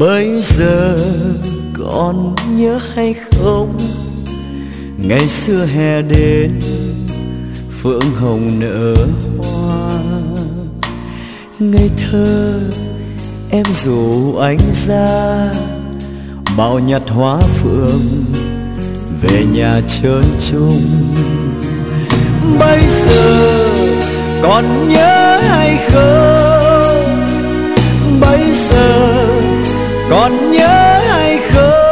bây giờ còn nhớ hay không? Ngày xưa hè đến, phượng hồng nở hoa. Ngây thơ, em rủ anh ra bao nhặt hoa phượng, về nhà chơi chung. Bây giờ còn nhớ hay không? Còn nhớ hay không?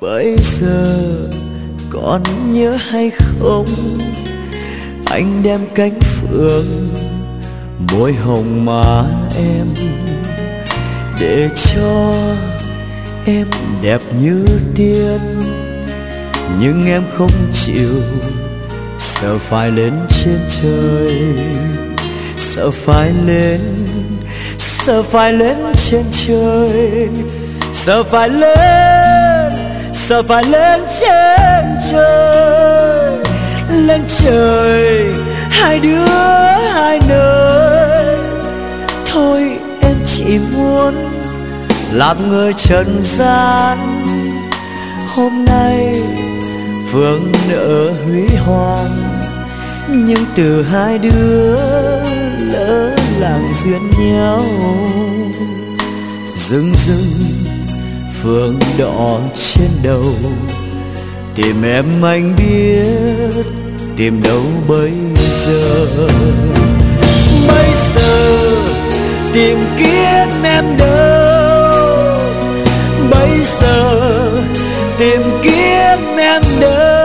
Bây giờ còn nhớ hay không? Anh đem cánh phượng bôi hồng má em, để cho em đẹp như tiên. Nhưng em không chịu, sợ phải lên trên trời, sợ phải lên sợ phải lên trên trời. Sợ phải lên, sợ phải lên trên trời. Lên trời, hai đứa, hai nơi. Thôi em chỉ muốn làm người trần gian. Hôm nay phương nợ huy hoàng, nhưng từ hai đứa lỡ làng duyên nhau. Rừng rừng phượng đỏ trên đầu, tìm em anh biết tìm đâu bây giờ. Bây giờ tìm kiếm em đâu? Bây giờ tìm kiếm em đâu?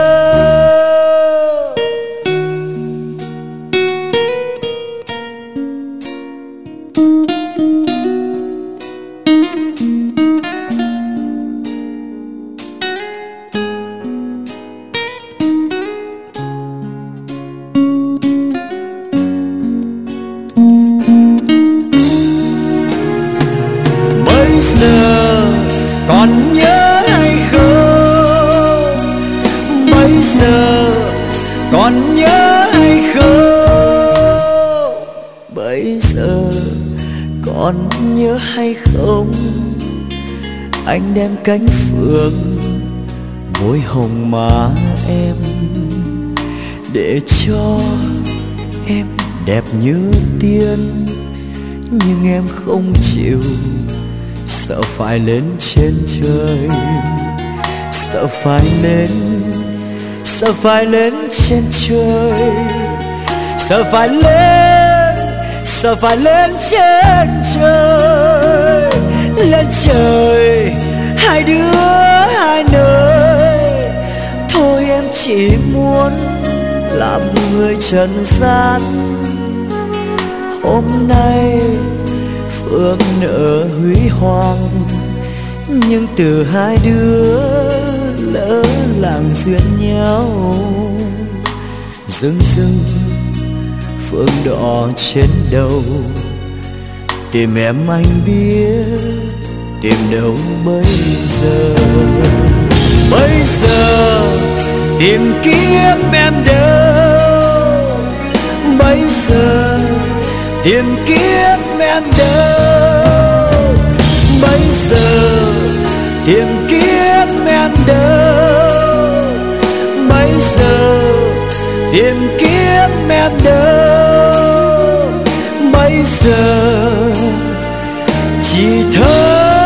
Còn nhớ hay không? Anh đem cánh phượng, môi hồng má em, để cho em đẹp như tiên. Nhưng em không chịu, sợ phải lên trên trời. Sợ phải lên, sợ phải lên trên trời. Sợ phải lên sợ phải lên trên trời. Lên trời, hai đứa, hai nơi. Thôi em chỉ muốn làm người trần gian. Hôm nay phương nợ huy hoàng, nhưng từ hai đứa lỡ làng duyên nhau. Dưng dưng phương đỏ trên đầu. Tìm em anh biết, tìm đâu bây giờ? Bây giờ tìm kiếm em đâu? Bây giờ tìm kiếm em đâu? Bây giờ tìm kiếm em đâu? Bây giờ tìm kiếm em đâu? Bây giờ chỉ thơ